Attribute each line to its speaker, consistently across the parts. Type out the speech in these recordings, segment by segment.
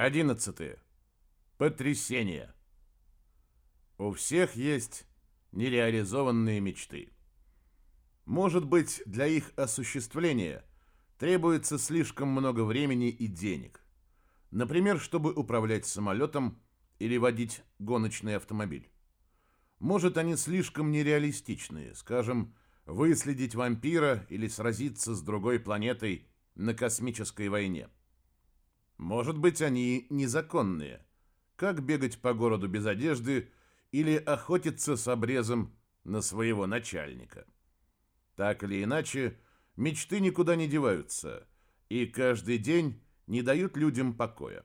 Speaker 1: 11. Потрясение. У всех есть нереализованные мечты. Может быть, для их осуществления требуется слишком много времени и денег. Например, чтобы управлять самолетом или водить гоночный автомобиль. Может, они слишком нереалистичные, скажем, выследить вампира или сразиться с другой планетой на космической войне. Может быть, они незаконные. Как бегать по городу без одежды или охотиться с обрезом на своего начальника. Так или иначе, мечты никуда не деваются, и каждый день не дают людям покоя.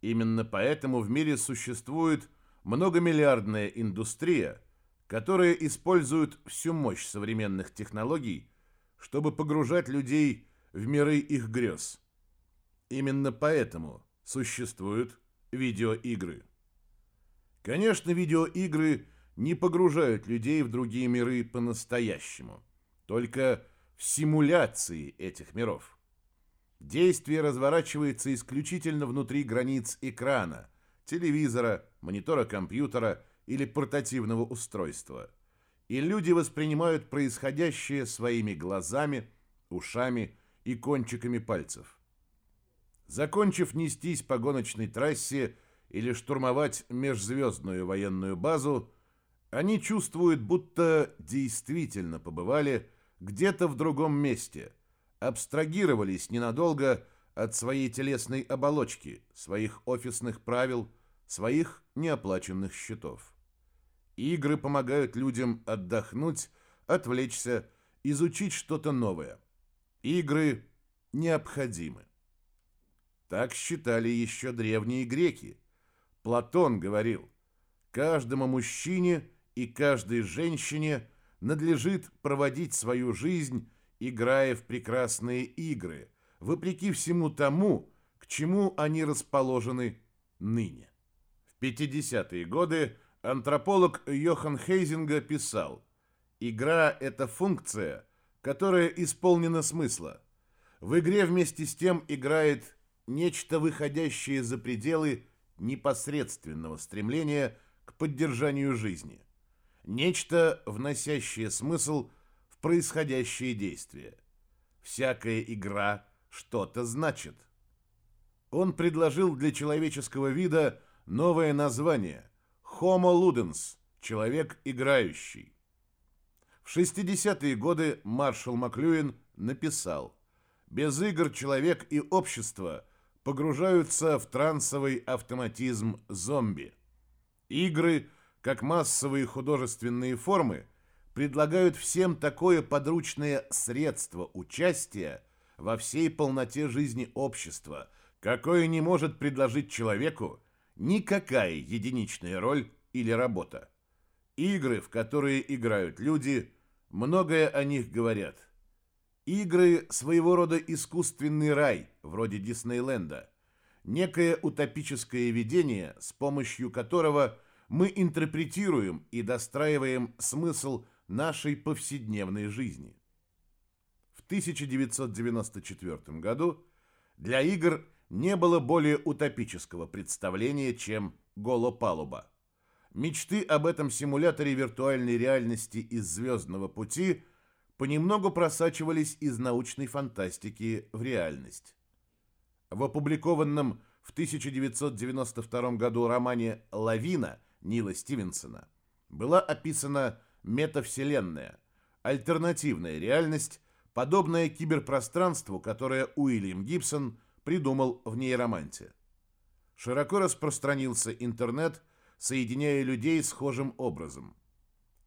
Speaker 1: Именно поэтому в мире существует многомиллиардная индустрия, которая использует всю мощь современных технологий, чтобы погружать людей в миры их грез – Именно поэтому существуют видеоигры. Конечно, видеоигры не погружают людей в другие миры по-настоящему, только в симуляции этих миров. Действие разворачивается исключительно внутри границ экрана, телевизора, монитора компьютера или портативного устройства. И люди воспринимают происходящее своими глазами, ушами и кончиками пальцев. Закончив нестись по гоночной трассе или штурмовать межзвездную военную базу, они чувствуют, будто действительно побывали где-то в другом месте, абстрагировались ненадолго от своей телесной оболочки, своих офисных правил, своих неоплаченных счетов. Игры помогают людям отдохнуть, отвлечься, изучить что-то новое. Игры необходимы. Так считали еще древние греки. Платон говорил, каждому мужчине и каждой женщине надлежит проводить свою жизнь, играя в прекрасные игры, вопреки всему тому, к чему они расположены ныне. В 50-е годы антрополог Йохан Хейзинга писал, «Игра – это функция, которая исполнена смысла. В игре вместе с тем играет нечто выходящее за пределы непосредственного стремления к поддержанию жизни, нечто, вносящее смысл в происходящее действие. Всякая игра что-то значит. Он предложил для человеческого вида новое название Homo ludens – человек играющий. В 60-е годы маршал Маклюин написал «Без игр человек и общество – погружаются в трансовый автоматизм зомби. Игры, как массовые художественные формы, предлагают всем такое подручное средство участия во всей полноте жизни общества, какое не может предложить человеку никакая единичная роль или работа. Игры, в которые играют люди, многое о них говорят – Игры – своего рода искусственный рай, вроде Диснейленда. Некое утопическое видение, с помощью которого мы интерпретируем и достраиваем смысл нашей повседневной жизни. В 1994 году для игр не было более утопического представления, чем голопалуба. Мечты об этом симуляторе виртуальной реальности из «Звездного пути» понемногу просачивались из научной фантастики в реальность. В опубликованном в 1992 году романе «Лавина» Нила Стивенсона была описана метавселенная, альтернативная реальность, подобная киберпространству, которое Уильям Гибсон придумал в нейроманте. Широко распространился интернет, соединяя людей схожим образом.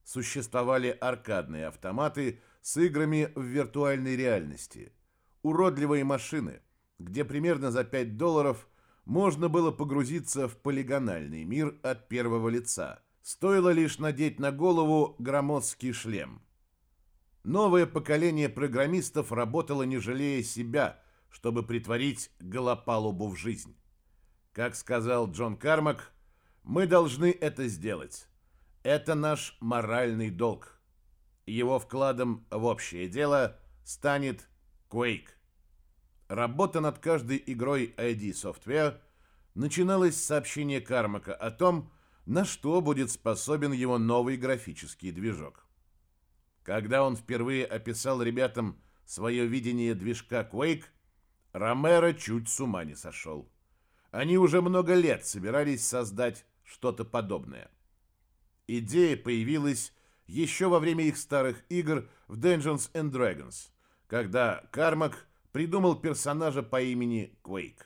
Speaker 1: Существовали аркадные автоматы – с играми в виртуальной реальности. Уродливые машины, где примерно за 5 долларов можно было погрузиться в полигональный мир от первого лица. Стоило лишь надеть на голову громоздкий шлем. Новое поколение программистов работало не жалея себя, чтобы притворить голопалубу в жизнь. Как сказал Джон Кармак, мы должны это сделать. Это наш моральный долг. Его вкладом в общее дело станет Quake. Работа над каждой игрой ID Software начиналось сообщение Кармака о том, на что будет способен его новый графический движок. Когда он впервые описал ребятам свое видение движка Quake, Ромеро чуть с ума не сошел. Они уже много лет собирались создать что-то подобное. Идея появилась еще во время их старых игр в Dungeons and Dragons, когда Кармак придумал персонажа по имени Quake.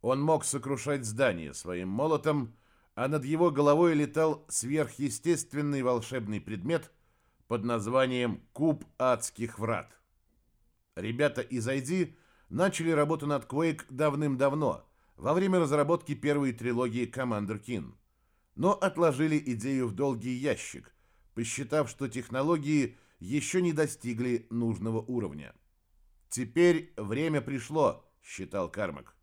Speaker 1: Он мог сокрушать здания своим молотом, а над его головой летал сверхъестественный волшебный предмет под названием «Куб адских врат». Ребята из ID начали работу над Quake давным-давно, во время разработки первой трилогии Commander Keen, но отложили идею в долгий ящик, посчитав, что технологии еще не достигли нужного уровня. «Теперь время пришло», — считал Кармак.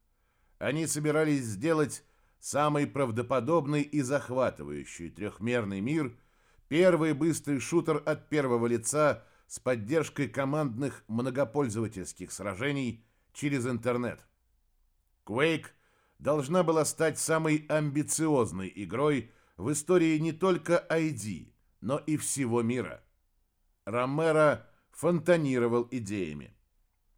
Speaker 1: Они собирались сделать самый правдоподобный и захватывающий трехмерный мир, первый быстрый шутер от первого лица с поддержкой командных многопользовательских сражений через интернет. Quake должна была стать самой амбициозной игрой в истории не только ID, но и всего мира. Ромеро фонтанировал идеями.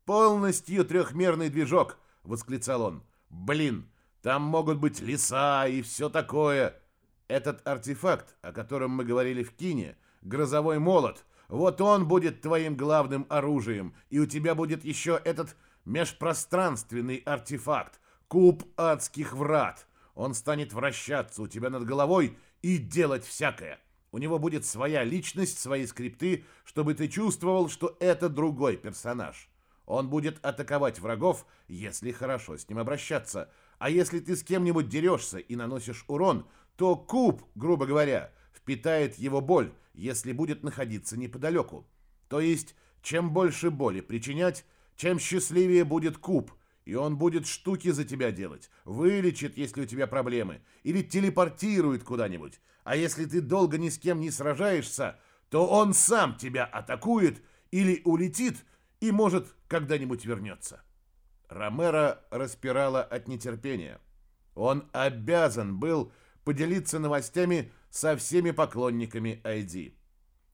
Speaker 1: «Полностью трехмерный движок!» — восклицал он. «Блин, там могут быть леса и все такое!» Этот артефакт, о котором мы говорили в кине, грозовой молот, вот он будет твоим главным оружием, и у тебя будет еще этот межпространственный артефакт, куб адских врат. Он станет вращаться у тебя над головой и делать всякое. У него будет своя личность, свои скрипты, чтобы ты чувствовал, что это другой персонаж. Он будет атаковать врагов, если хорошо с ним обращаться. А если ты с кем-нибудь дерешься и наносишь урон, то куб, грубо говоря, впитает его боль, если будет находиться неподалеку. То есть, чем больше боли причинять, чем счастливее будет куб, и он будет штуки за тебя делать, вылечит, если у тебя проблемы, или телепортирует куда-нибудь. А если ты долго ни с кем не сражаешься, то он сам тебя атакует или улетит, и, может, когда-нибудь вернется. Ромеро распирала от нетерпения. Он обязан был поделиться новостями со всеми поклонниками ID.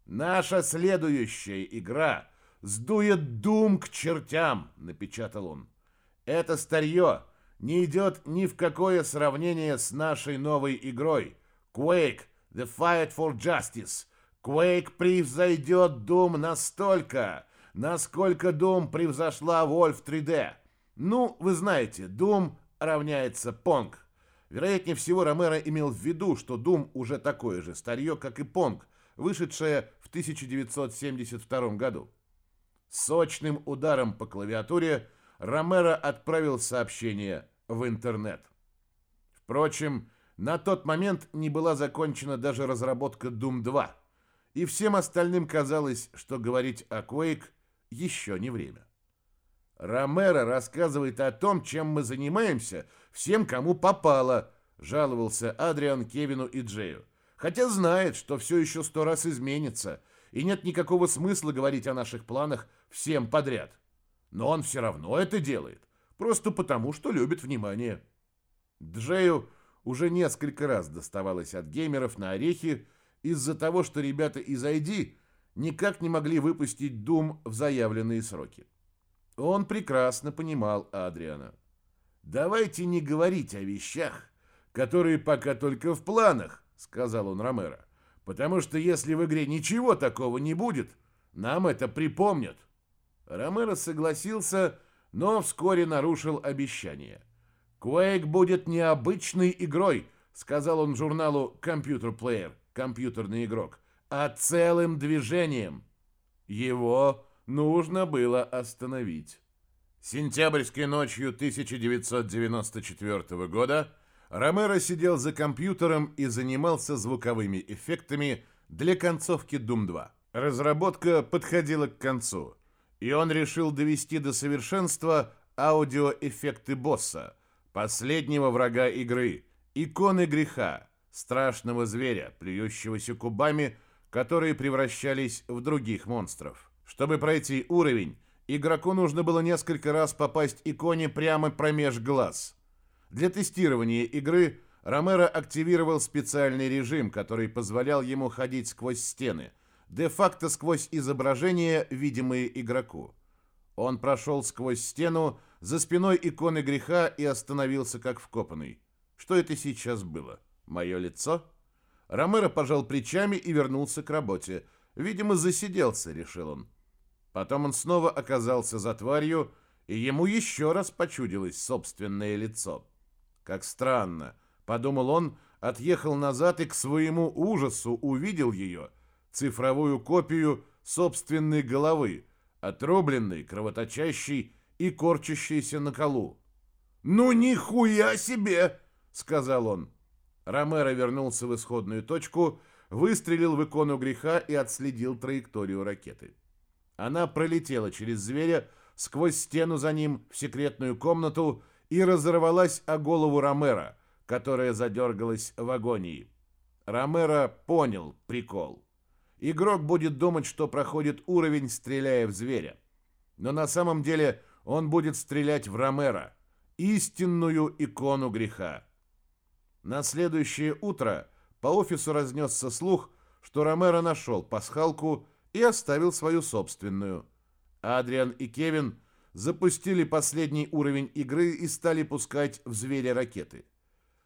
Speaker 1: Наша следующая игра сдует дум к чертям, напечатал он. Это старье не идет ни в какое сравнение с нашей новой игрой. Quake The Fight for Justice. Quake превзойдет Doom настолько, насколько Doom превзошла Wolf 3D. Ну, вы знаете, Doom равняется Pong. Вероятнее всего, Ромеро имел в виду, что Doom уже такое же старье, как и Pong, вышедшее в 1972 году. Сочным ударом по клавиатуре Ромеро отправил сообщение в интернет. Впрочем, на тот момент не была закончена даже разработка Doom 2, и всем остальным казалось, что говорить о Quake еще не время. Ромеро рассказывает о том, чем мы занимаемся, всем, кому попало, жаловался Адриан Кевину и Джею. Хотя знает, что все еще сто раз изменится, и нет никакого смысла говорить о наших планах всем подряд. Но он все равно это делает, просто потому, что любит внимание. Джею уже несколько раз доставалось от геймеров на орехи из-за того, что ребята из ID никак не могли выпустить Doom в заявленные сроки. Он прекрасно понимал Адриана. «Давайте не говорить о вещах, которые пока только в планах», — сказал он Ромеро. «Потому что если в игре ничего такого не будет, нам это припомнят». Ромеро согласился, но вскоре нарушил обещание. «Quake будет необычной игрой», — сказал он журналу «Computer Player», компьютерный игрок, «а целым движением». Его нужно было остановить. Сентябрьской ночью 1994 года Ромеро сидел за компьютером и занимался звуковыми эффектами для концовки Doom 2. Разработка подходила к концу, и он решил довести до совершенства аудиоэффекты босса, последнего врага игры, иконы греха, страшного зверя, плюющегося кубами, которые превращались в других монстров. Чтобы пройти уровень, игроку нужно было несколько раз попасть иконе прямо промеж глаз. Для тестирования игры Ромеро активировал специальный режим, который позволял ему ходить сквозь стены, де-факто сквозь изображения, видимые игроку. Он прошел сквозь стену за спиной иконы греха и остановился как вкопанный. Что это сейчас было? Мое лицо? Ромеро пожал плечами и вернулся к работе. Видимо, засиделся, решил он. Потом он снова оказался за тварью, и ему еще раз почудилось собственное лицо. Как странно, подумал он, отъехал назад и к своему ужасу увидел ее, цифровую копию собственной головы, отрубленной, кровоточащей и корчащейся на колу. «Ну нихуя себе!» — сказал он. Ромеро вернулся в исходную точку, выстрелил в икону греха и отследил траекторию ракеты. Она пролетела через зверя, сквозь стену за ним в секретную комнату и разорвалась о голову Ромеро, которая задергалась в агонии. Ромеро понял прикол. Игрок будет думать, что проходит уровень, стреляя в зверя. Но на самом деле он будет стрелять в Ромеро, истинную икону греха. На следующее утро по офису разнесся слух, что Ромеро нашел пасхалку и оставил свою собственную. Адриан и Кевин запустили последний уровень игры и стали пускать в зверя ракеты.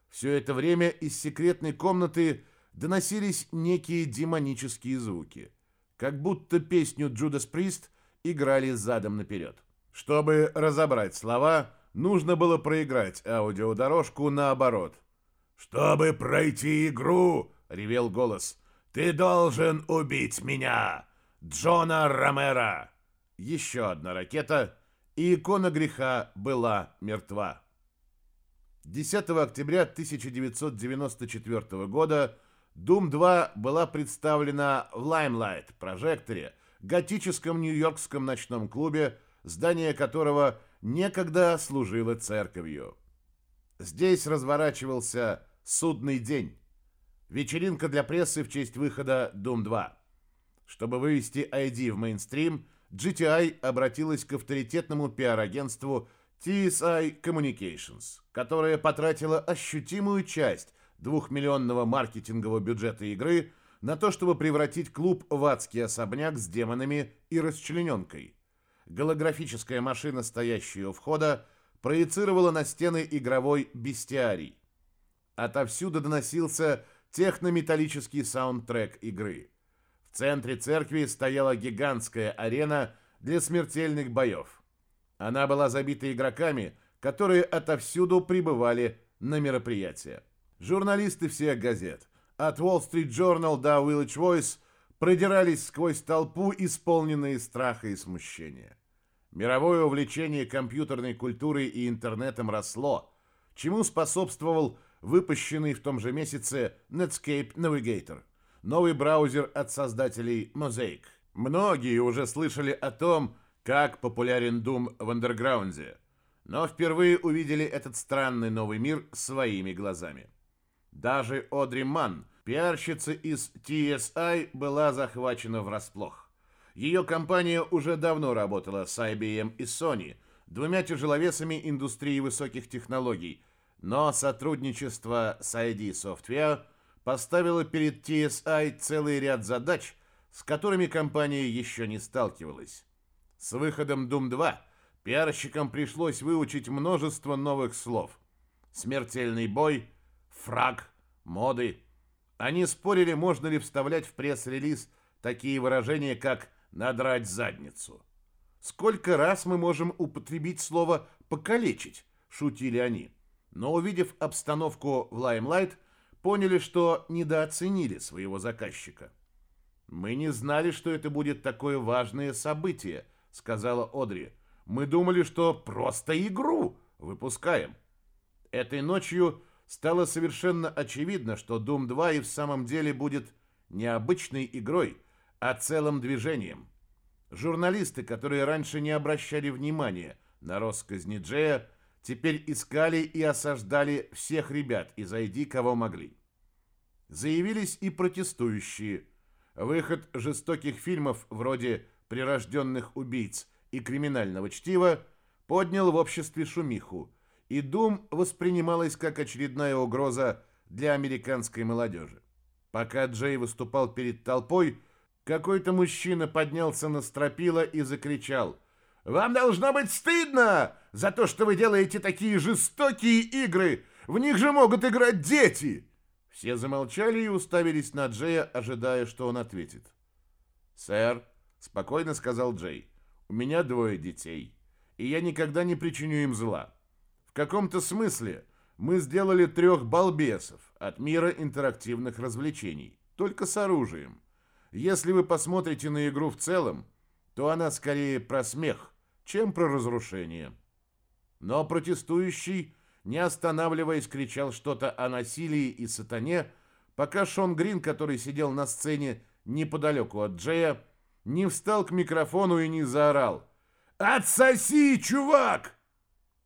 Speaker 1: Все это время из секретной комнаты доносились некие демонические звуки, как будто песню Джудас Прист играли задом наперед. Чтобы разобрать слова, нужно было проиграть аудиодорожку наоборот. «Чтобы пройти игру», — ревел голос, — «ты должен убить меня, Джона Ромера». Еще одна ракета, и икона греха была мертва. 10 октября 1994 года Doom 2 была представлена в Limelight прожекторе, готическом нью-йоркском ночном клубе, здание которого некогда служило церковью. Здесь разворачивался судный день. Вечеринка для прессы в честь выхода Doom 2. Чтобы вывести ID в мейнстрим, GTI обратилась к авторитетному пиар-агентству TSI Communications, которая потратила ощутимую часть двухмиллионного маркетингового бюджета игры на то, чтобы превратить клуб в адский особняк с демонами и расчлененкой. Голографическая машина, стоящая у входа, проецировала на стены игровой бестиарий. Отовсюду доносился технометаллический саундтрек игры. В центре церкви стояла гигантская арена для смертельных боев. Она была забита игроками, которые отовсюду прибывали на мероприятие. Журналисты всех газет, от Wall Street Journal до Village Voice, продирались сквозь толпу, исполненные страха и смущения. Мировое увлечение компьютерной культурой и интернетом росло, чему способствовал выпущенный в том же месяце Netscape Navigator, новый браузер от создателей Mosaic. Многие уже слышали о том, как популярен Doom в андерграунде, но впервые увидели этот странный новый мир своими глазами. Даже Одри Манн, пиарщица из TSI, была захвачена врасплох. Ее компания уже давно работала с IBM и Sony, двумя тяжеловесами индустрии высоких технологий, но сотрудничество с ID Software поставило перед TSI целый ряд задач, с которыми компания еще не сталкивалась. С выходом Doom 2 пиарщикам пришлось выучить множество новых слов. Смертельный бой, фраг, моды. Они спорили, можно ли вставлять в пресс-релиз такие выражения, как «надрать задницу». «Сколько раз мы можем употребить слово «покалечить»?» – шутили они. Но увидев обстановку в Limelight, поняли, что недооценили своего заказчика. «Мы не знали, что это будет такое важное событие», — сказала Одри. «Мы думали, что просто игру выпускаем». Этой ночью стало совершенно очевидно, что Doom 2 и в самом деле будет не обычной игрой, а целым движением. Журналисты, которые раньше не обращали внимания на россказни Джея, теперь искали и осаждали всех ребят из ID, кого могли. Заявились и протестующие. Выход жестоких фильмов вроде «Прирожденных убийц» и «Криминального чтива» поднял в обществе шумиху – и Doom воспринималась как очередная угроза для американской молодежи. Пока Джей выступал перед толпой, какой-то мужчина поднялся на стропила и закричал «Вам должно быть стыдно за то, что вы делаете такие жестокие игры! В них же могут играть дети!» Все замолчали и уставились на Джея, ожидая, что он ответит. «Сэр», — спокойно сказал Джей, — «у меня двое детей, и я никогда не причиню им зла. В каком-то смысле мы сделали трех балбесов от мира интерактивных развлечений, только с оружием. Если вы посмотрите на игру в целом, то она скорее про смех, чем про разрушение». Но протестующий не останавливаясь, кричал что-то о насилии и сатане, пока Шон Грин, который сидел на сцене неподалеку от Джея, не встал к микрофону и не заорал «Отсоси, чувак!».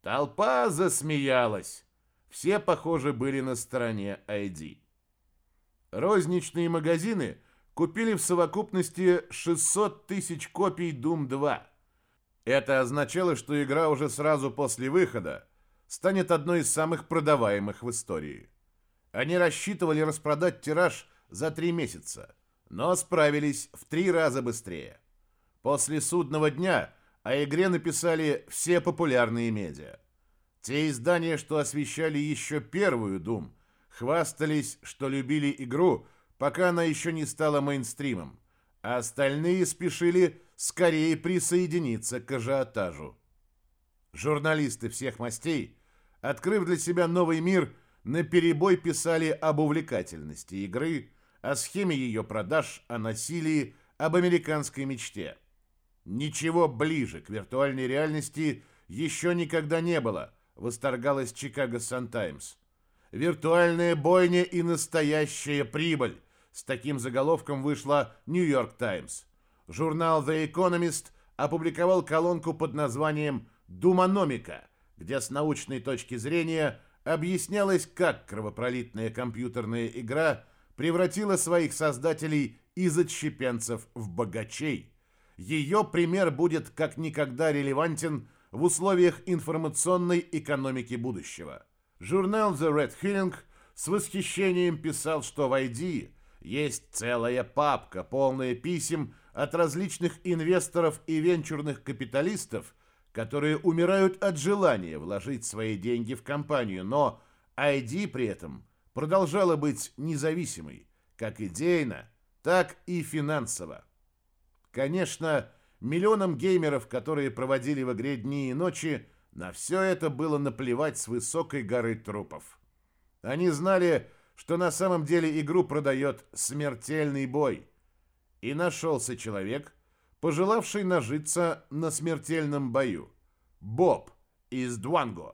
Speaker 1: Толпа засмеялась. Все, похоже, были на стороне ID. Розничные магазины купили в совокупности 600 тысяч копий Doom 2. Это означало, что игра уже сразу после выхода станет одной из самых продаваемых в истории. Они рассчитывали распродать тираж за три месяца, но справились в три раза быстрее. После судного дня о игре написали все популярные медиа. Те издания, что освещали еще первую Doom, хвастались, что любили игру, пока она еще не стала мейнстримом, а остальные спешили скорее присоединиться к ажиотажу. Журналисты всех мастей открыв для себя новый мир, на перебой писали об увлекательности игры, о схеме ее продаж, о насилии, об американской мечте. Ничего ближе к виртуальной реальности еще никогда не было, восторгалась Чикаго Сан-Таймс. Виртуальная бойня и настоящая прибыль. С таким заголовком вышла Нью-Йорк Таймс. Журнал The Economist опубликовал колонку под названием «Думаномика», где с научной точки зрения объяснялось, как кровопролитная компьютерная игра превратила своих создателей из отщепенцев в богачей. Ее пример будет как никогда релевантен в условиях информационной экономики будущего. Журнал The Red Herring с восхищением писал, что в ID есть целая папка, полная писем от различных инвесторов и венчурных капиталистов, которые умирают от желания вложить свои деньги в компанию, но ID при этом продолжала быть независимой, как идейно, так и финансово. Конечно, миллионам геймеров, которые проводили в игре дни и ночи, на все это было наплевать с высокой горы трупов. Они знали, что на самом деле игру продает смертельный бой. И нашелся человек, пожелавший нажиться на смертельном бою. Боб из Дуанго.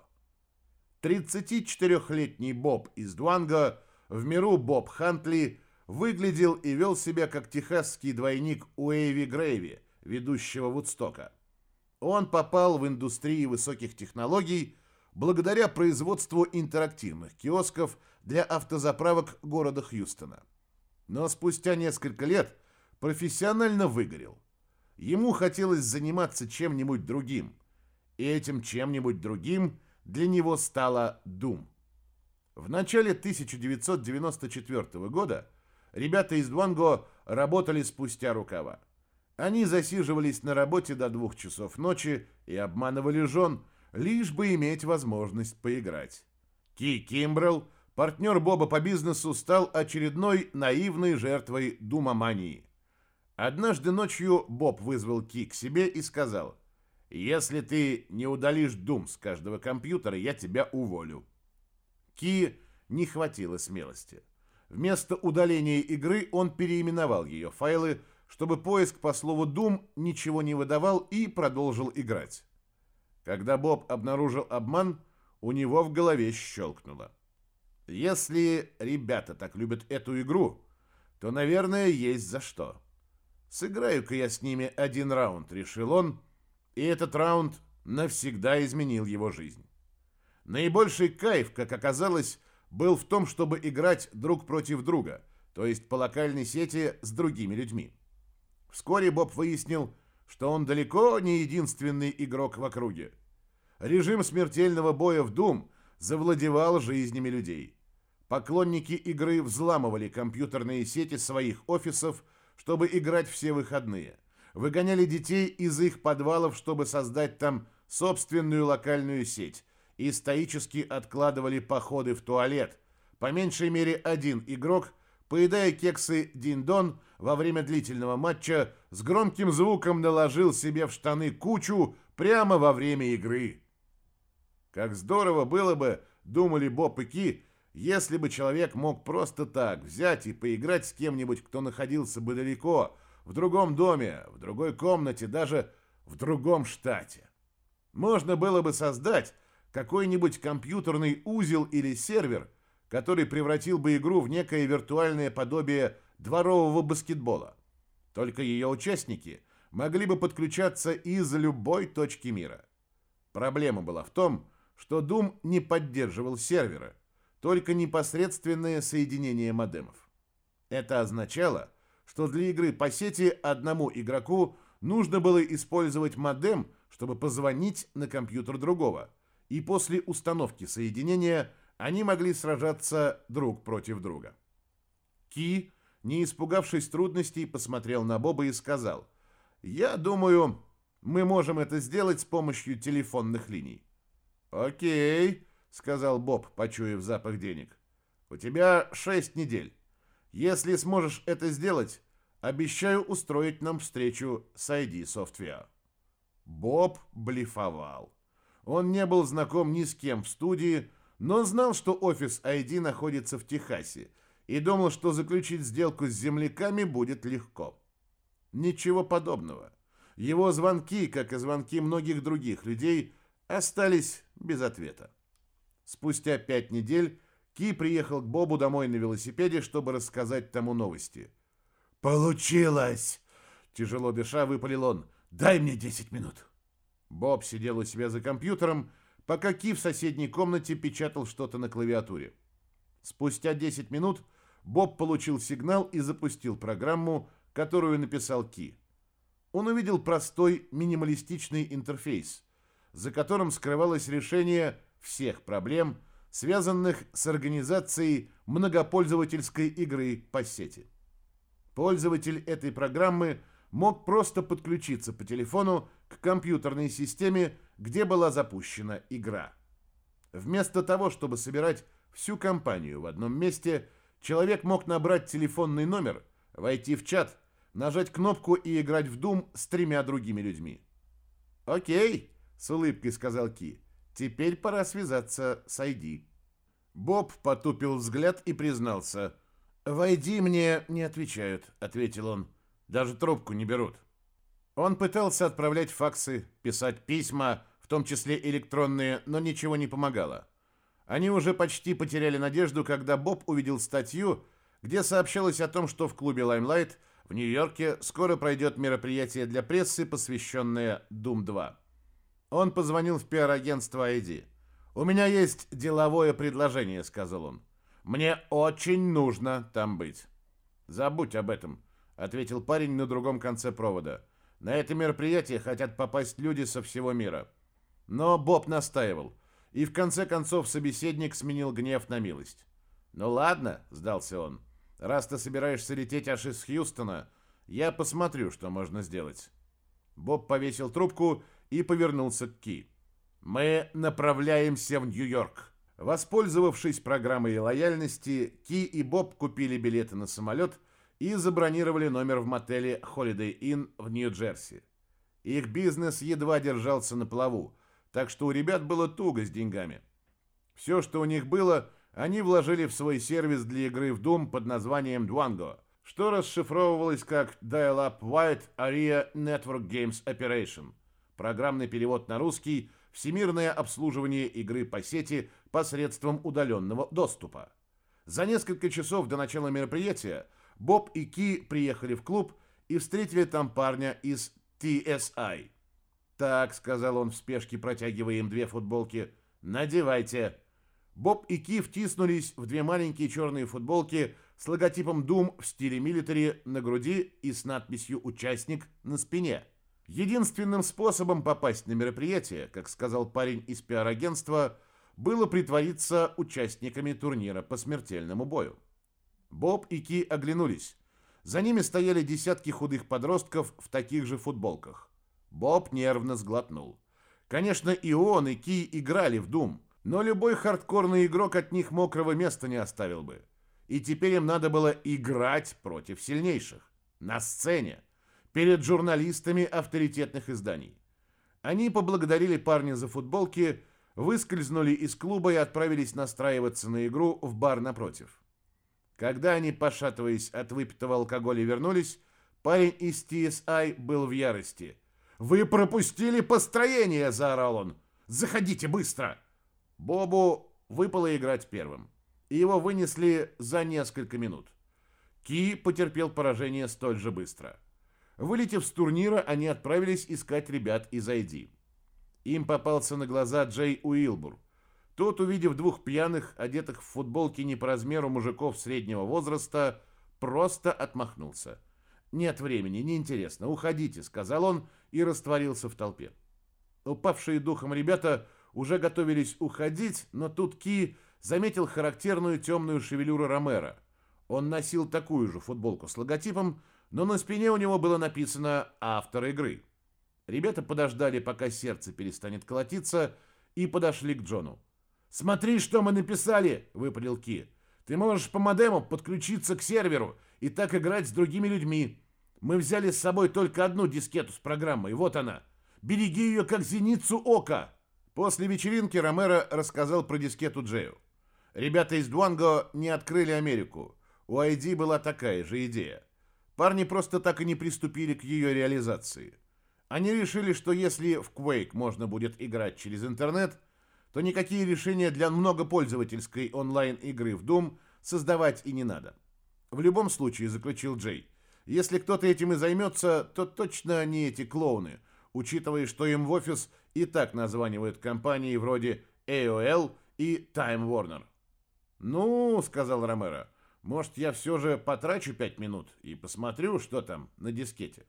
Speaker 1: 34-летний Боб из Дуанго, в миру Боб Хантли, выглядел и вел себя как техасский двойник Уэйви Грейви, ведущего Вудстока. Он попал в индустрию высоких технологий благодаря производству интерактивных киосков для автозаправок города Хьюстона. Но спустя несколько лет профессионально выгорел. Ему хотелось заниматься чем-нибудь другим, и этим чем-нибудь другим для него стала Doom. В начале 1994 года ребята из Дуанго работали спустя рукава. Они засиживались на работе до двух часов ночи и обманывали жен, лишь бы иметь возможность поиграть. Ки Кимбрелл, партнер Боба по бизнесу, стал очередной наивной жертвой думомании. Однажды ночью Боб вызвал Ки к себе и сказал, «Если ты не удалишь Дум с каждого компьютера, я тебя уволю». Ки не хватило смелости. Вместо удаления игры он переименовал ее файлы, чтобы поиск по слову Doom ничего не выдавал и продолжил играть. Когда Боб обнаружил обман, у него в голове щелкнуло. Если ребята так любят эту игру, то, наверное, есть за что. Сыграю-ка я с ними один раунд, решил он, и этот раунд навсегда изменил его жизнь. Наибольший кайф, как оказалось, был в том, чтобы играть друг против друга, то есть по локальной сети с другими людьми. Вскоре Боб выяснил, что он далеко не единственный игрок в округе. Режим смертельного боя в Doom завладевал жизнями людей. Поклонники игры взламывали компьютерные сети своих офисов, чтобы играть все выходные. Выгоняли детей из их подвалов, чтобы создать там собственную локальную сеть. И стоически откладывали походы в туалет. По меньшей мере один игрок, поедая кексы Дин-Дон во время длительного матча, с громким звуком наложил себе в штаны кучу прямо во время игры. Как здорово было бы, думали Боб и Ки, если бы человек мог просто так взять и поиграть с кем-нибудь, кто находился бы далеко, в другом доме, в другой комнате, даже в другом штате. Можно было бы создать какой-нибудь компьютерный узел или сервер, который превратил бы игру в некое виртуальное подобие дворового баскетбола. Только ее участники могли бы подключаться из любой точки мира. Проблема была в том, что Doom не поддерживал сервера, только непосредственное соединение модемов. Это означало, что для игры по сети одному игроку нужно было использовать модем, чтобы позвонить на компьютер другого, и после установки соединения они могли сражаться друг против друга. Ки, не испугавшись трудностей, посмотрел на Боба и сказал, «Я думаю, мы можем это сделать с помощью телефонных линий». «Окей», — сказал Боб, почуяв запах денег. «У тебя шесть недель. Если сможешь это сделать, обещаю устроить нам встречу с ID Software». Боб блефовал. Он не был знаком ни с кем в студии, но знал, что офис ID находится в Техасе, и думал, что заключить сделку с земляками будет легко. Ничего подобного. Его звонки, как и звонки многих других людей, остались без ответа. Спустя пять недель Ки приехал к Бобу домой на велосипеде, чтобы рассказать тому новости. «Получилось!» Тяжело дыша, выпалил он. «Дай мне десять минут!» Боб сидел у себя за компьютером, пока Ки в соседней комнате печатал что-то на клавиатуре. Спустя 10 минут Боб получил сигнал и запустил программу, которую написал Ки. Он увидел простой минималистичный интерфейс, за которым скрывалось решение всех проблем, связанных с организацией многопользовательской игры по сети. Пользователь этой программы мог просто подключиться по телефону к компьютерной системе, где была запущена игра. Вместо того, чтобы собирать всю компанию в одном месте, человек мог набрать телефонный номер, войти в чат, нажать кнопку и играть в Doom с тремя другими людьми. «Окей», с улыбкой сказал Ки. Теперь пора связаться с Айди. Боб потупил взгляд и признался. «Войди мне не отвечают», — ответил он. «Даже трубку не берут». Он пытался отправлять факсы, писать письма, в том числе электронные, но ничего не помогало. Они уже почти потеряли надежду, когда Боб увидел статью, где сообщалось о том, что в клубе Limelight в Нью-Йорке скоро пройдет мероприятие для прессы, посвященное Doom 2. Он позвонил в пиар-агентство ID. «У меня есть деловое предложение», — сказал он. «Мне очень нужно там быть». «Забудь об этом», — ответил парень на другом конце провода. «На это мероприятие хотят попасть люди со всего мира». Но Боб настаивал, и в конце концов собеседник сменил гнев на милость. «Ну ладно», — сдался он, — «раз ты собираешься лететь аж из Хьюстона, я посмотрю, что можно сделать». Боб повесил трубку и повернулся к Ки. «Мы направляемся в Нью-Йорк». Воспользовавшись программой лояльности, Ки и Боб купили билеты на самолет и забронировали номер в мотеле Holiday Inn в Нью-Джерси. Их бизнес едва держался на плаву, так что у ребят было туго с деньгами. Все, что у них было, они вложили в свой сервис для игры в Doom под названием Dwango, что расшифровывалось как Dial-Up White Area Network Games Operation – Программный перевод на русский «Всемирное обслуживание игры по сети посредством удаленного доступа». За несколько часов до начала мероприятия Боб и Ки приехали в клуб и встретили там парня из TSI. «Так», — сказал он в спешке, протягивая им две футболки, — «надевайте». Боб и Ки втиснулись в две маленькие черные футболки с логотипом Doom в стиле милитари на груди и с надписью «Участник» на спине. Единственным способом попасть на мероприятие, как сказал парень из пиар-агентства, было притвориться участниками турнира по смертельному бою. Боб и Ки оглянулись. За ними стояли десятки худых подростков в таких же футболках. Боб нервно сглотнул. Конечно, и он, и Ки играли в Дум, но любой хардкорный игрок от них мокрого места не оставил бы. И теперь им надо было играть против сильнейших. На сцене. Перед журналистами авторитетных изданий. Они поблагодарили парня за футболки, выскользнули из клуба и отправились настраиваться на игру в бар напротив. Когда они, пошатываясь от выпитого алкоголя, вернулись, парень из TSI был в ярости. «Вы пропустили построение!» – заорал он. «Заходите быстро!» Бобу выпало играть первым, и его вынесли за несколько минут. Ки потерпел поражение столь же быстро. Вылетев с турнира, они отправились искать ребят из ID. Им попался на глаза Джей Уилбур. Тот, увидев двух пьяных, одетых в футболки не по размеру мужиков среднего возраста, просто отмахнулся. «Нет времени, неинтересно, уходите», — сказал он и растворился в толпе. Упавшие духом ребята уже готовились уходить, но тут Ки заметил характерную темную шевелюру Ромера. Он носил такую же футболку с логотипом, но на спине у него было написано «Автор игры». Ребята подождали, пока сердце перестанет колотиться, и подошли к Джону. «Смотри, что мы написали!» — выпалил Ки. «Ты можешь по модему подключиться к серверу и так играть с другими людьми. Мы взяли с собой только одну дискету с программой, вот она. Береги ее, как зеницу ока!» После вечеринки Ромеро рассказал про дискету Джею. Ребята из Дуанго не открыли Америку. У ID была такая же идея. Парни просто так и не приступили к ее реализации. Они решили, что если в Quake можно будет играть через интернет, то никакие решения для многопользовательской онлайн-игры в Doom создавать и не надо. В любом случае, заключил Джей, если кто-то этим и займется, то точно не эти клоуны, учитывая, что им в офис и так названивают компании вроде AOL и Time Warner. «Ну, — сказал Ромеро, — может, я все же потрачу пять минут и посмотрю, что там на дискете».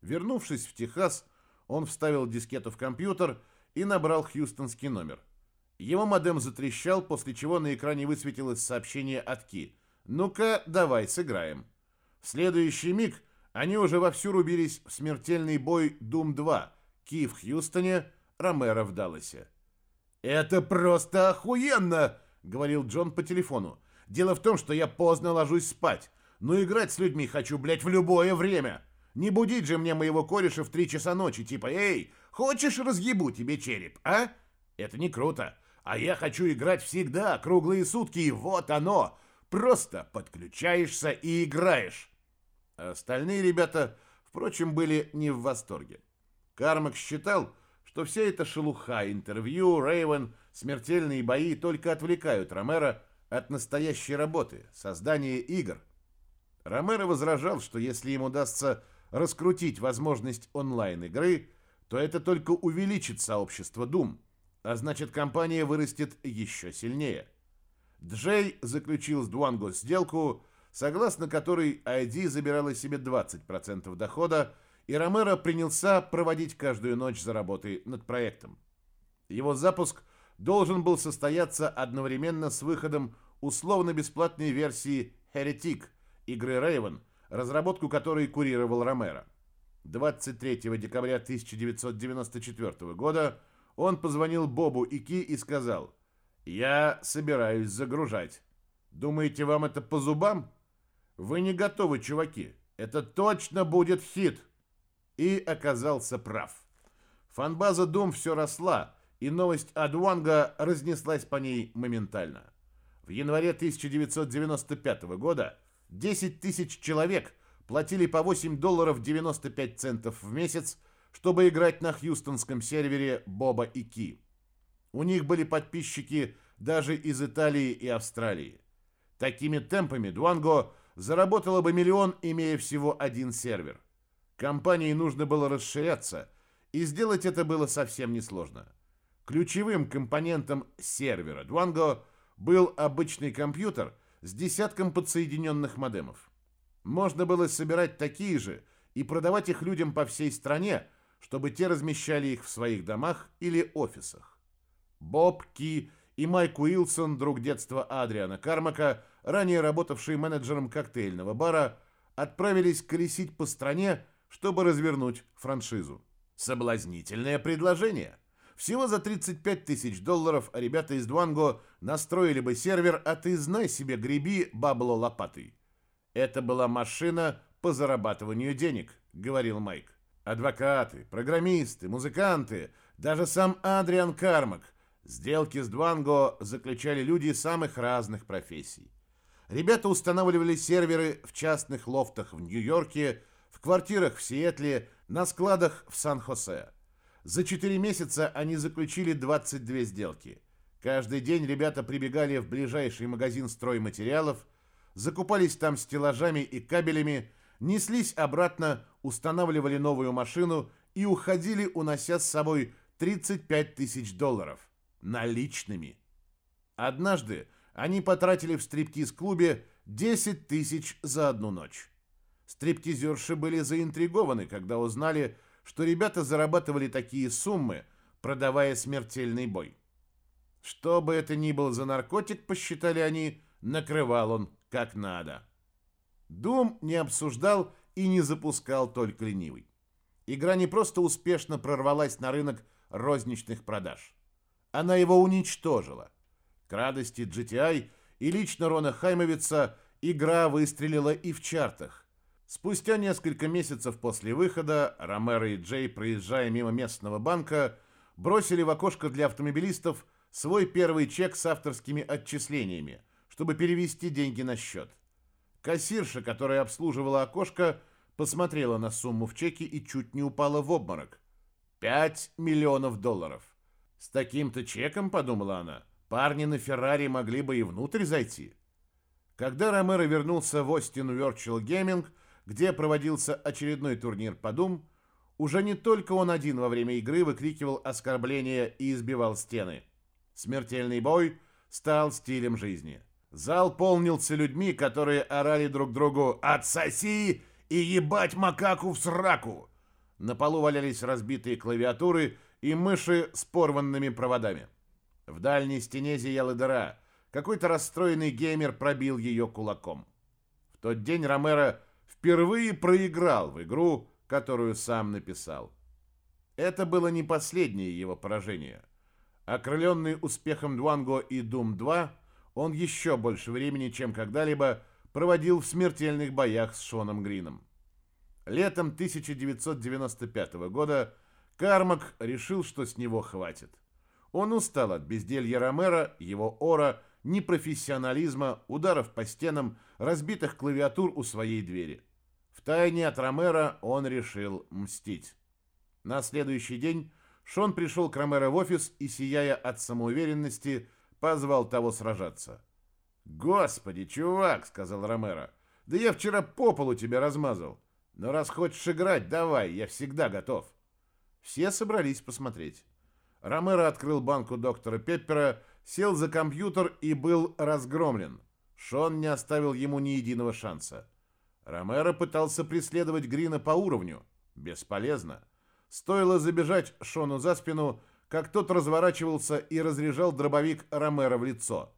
Speaker 1: Вернувшись в Техас, он вставил дискету в компьютер и набрал хьюстонский номер. Его модем затрещал, после чего на экране высветилось сообщение от Ки. «Ну-ка, давай сыграем». В следующий миг они уже вовсю рубились в смертельный бой Doom-2. Ки в Хьюстоне, Ромеро в Далласе. «Это просто охуенно!» — говорил Джон по телефону. «Дело в том, что я поздно ложусь спать, но играть с людьми хочу, блядь, в любое время. Не будить же мне моего кореша в три часа ночи, типа, эй, хочешь разъебу тебе череп, а? Это не круто. А я хочу играть всегда, круглые сутки, и вот оно. Просто подключаешься и играешь. Остальные ребята, впрочем, были не в восторге. Кармак считал, что вся эта шелуха, интервью, Рейвен, смертельные бои только отвлекают Ромеро от настоящей работы, создания игр. Ромеро возражал, что если им удастся раскрутить возможность онлайн-игры, то это только увеличит сообщество Doom, а значит компания вырастет еще сильнее. Джей заключил с Дуанго сделку, согласно которой ID забирала себе 20% дохода, и Ромеро принялся проводить каждую ночь за работой над проектом. Его запуск должен был состояться одновременно с выходом условно-бесплатной версии Heretic игры Raven – разработку которой курировал Ромеро. 23 декабря 1994 года он позвонил Бобу и Ки и сказал, «Я собираюсь загружать. Думаете, вам это по зубам? Вы не готовы, чуваки. Это точно будет хит!» И оказался прав. Фанбаза Doom все росла, и новость о Дуанга разнеслась по ней моментально. В январе 1995 года 10 тысяч человек платили по 8 долларов 95 центов в месяц, чтобы играть на хьюстонском сервере Боба и Ки. У них были подписчики даже из Италии и Австралии. Такими темпами Дуанго заработала бы миллион, имея всего один сервер. Компании нужно было расширяться, и сделать это было совсем несложно. Ключевым компонентом сервера Дуанго был обычный компьютер – с десятком подсоединенных модемов. Можно было собирать такие же и продавать их людям по всей стране, чтобы те размещали их в своих домах или офисах. Боб Ки и Майк Уилсон, друг детства Адриана Кармака, ранее работавший менеджером коктейльного бара, отправились колесить по стране, чтобы развернуть франшизу. Соблазнительное предложение. Всего за 35 тысяч долларов ребята из Дуанго настроили бы сервер, а ты знай себе греби бабло лопатой. Это была машина по зарабатыванию денег, говорил Майк. Адвокаты, программисты, музыканты, даже сам Адриан Кармак. Сделки с Дуанго заключали люди самых разных профессий. Ребята устанавливали серверы в частных лофтах в Нью-Йорке, в квартирах в Сиэтле, на складах в Сан-Хосе. За 4 месяца они заключили 22 сделки. Каждый день ребята прибегали в ближайший магазин стройматериалов, закупались там стеллажами и кабелями, неслись обратно, устанавливали новую машину и уходили, унося с собой 35 тысяч долларов. Наличными. Однажды они потратили в стриптиз-клубе 10 тысяч за одну ночь. Стриптизерши были заинтригованы, когда узнали, что ребята зарабатывали такие суммы, продавая смертельный бой. Что бы это ни был за наркотик, посчитали они, накрывал он как надо. Дум не обсуждал и не запускал только ленивый. Игра не просто успешно прорвалась на рынок розничных продаж. Она его уничтожила. К радости GTI и лично Рона Хаймовица игра выстрелила и в чартах. Спустя несколько месяцев после выхода Ромеро и Джей, проезжая мимо местного банка, бросили в окошко для автомобилистов свой первый чек с авторскими отчислениями, чтобы перевести деньги на счет. Кассирша, которая обслуживала окошко, посмотрела на сумму в чеке и чуть не упала в обморок. «Пять миллионов долларов!» «С таким-то чеком, — подумала она, — Парни на Феррари могли бы и внутрь зайти. Когда Ромеро вернулся в Остин Virtual Gaming, где проводился очередной турнир по Doom, уже не только он один во время игры выкрикивал оскорбления и избивал стены. Смертельный бой стал стилем жизни. Зал полнился людьми, которые орали друг другу «Отсоси и ебать макаку в сраку!». На полу валялись разбитые клавиатуры и мыши с порванными проводами. В дальней стене зияла дыра. Какой-то расстроенный геймер пробил ее кулаком. В тот день Ромеро впервые проиграл в игру, которую сам написал. Это было не последнее его поражение. Окрыленный успехом Дуанго и Doom 2, он еще больше времени, чем когда-либо, проводил в смертельных боях с Шоном Грином. Летом 1995 года Кармак решил, что с него хватит. Он устал от безделья Ромера, его ора, непрофессионализма, ударов по стенам, разбитых клавиатур у своей двери. Втайне от Ромера он решил мстить. На следующий день Шон пришел к Ромеро в офис и, сияя от самоуверенности, позвал того сражаться. «Господи, чувак!» — сказал Ромеро. «Да я вчера по полу тебя размазал. Но раз хочешь играть, давай, я всегда готов». Все собрались посмотреть. Ромеро открыл банку доктора Пеппера, сел за компьютер и был разгромлен. Шон не оставил ему ни единого шанса. Ромеро пытался преследовать Грина по уровню. Бесполезно. Стоило забежать Шону за спину, как тот разворачивался и разряжал дробовик Ромеро в лицо.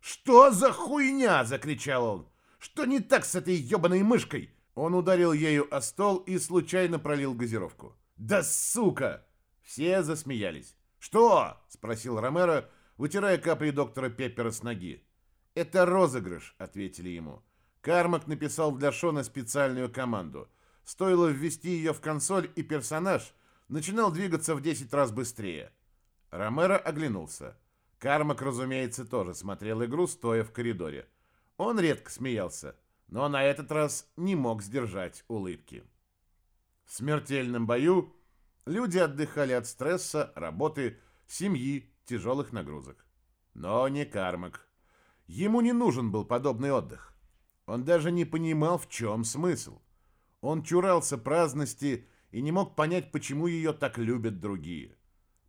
Speaker 1: «Что за хуйня?» — закричал он. «Что не так с этой ебаной мышкой?» Он ударил ею о стол и случайно пролил газировку. «Да сука!» Все засмеялись. «Что?» — спросил Ромеро, вытирая капли доктора Пеппера с ноги. «Это розыгрыш», — ответили ему. Кармак написал для Шона специальную команду. Стоило ввести ее в консоль, и персонаж начинал двигаться в 10 раз быстрее. Ромеро оглянулся. Кармак, разумеется, тоже смотрел игру, стоя в коридоре. Он редко смеялся, но на этот раз не мог сдержать улыбки. В смертельном бою Люди отдыхали от стресса, работы, семьи, тяжелых нагрузок. Но не Кармак. Ему не нужен был подобный отдых. Он даже не понимал, в чем смысл. Он чурался праздности и не мог понять, почему ее так любят другие.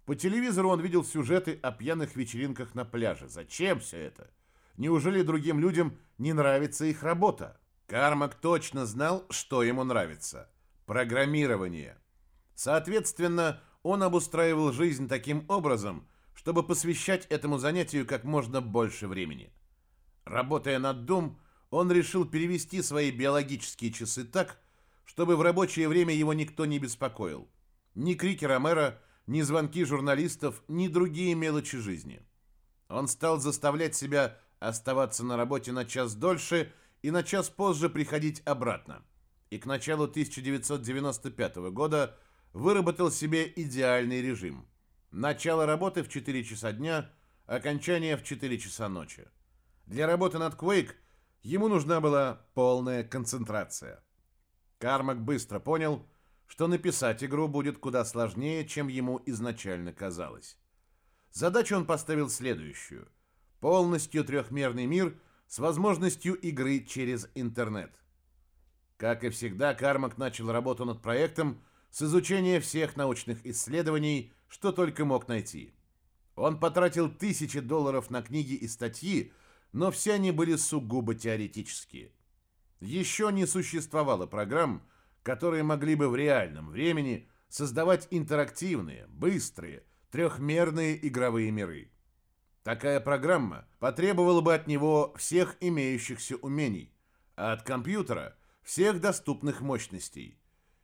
Speaker 1: По телевизору он видел сюжеты о пьяных вечеринках на пляже. Зачем все это? Неужели другим людям не нравится их работа? Кармак точно знал, что ему нравится. Программирование. Соответственно, он обустраивал жизнь таким образом, чтобы посвящать этому занятию как можно больше времени. Работая над Doom, он решил перевести свои биологические часы так, чтобы в рабочее время его никто не беспокоил. Ни крики Ромера, ни звонки журналистов, ни другие мелочи жизни. Он стал заставлять себя оставаться на работе на час дольше и на час позже приходить обратно. И к началу 1995 года выработал себе идеальный режим. Начало работы в 4 часа дня, окончание в 4 часа ночи. Для работы над Quake ему нужна была полная концентрация. Кармак быстро понял, что написать игру будет куда сложнее, чем ему изначально казалось. Задачу он поставил следующую. Полностью трехмерный мир с возможностью игры через интернет. Как и всегда, Кармак начал работу над проектом с изучения всех научных исследований, что только мог найти. Он потратил тысячи долларов на книги и статьи, но все они были сугубо теоретические. Еще не существовало программ, которые могли бы в реальном времени создавать интерактивные, быстрые, трехмерные игровые миры. Такая программа потребовала бы от него всех имеющихся умений, а от компьютера всех доступных мощностей.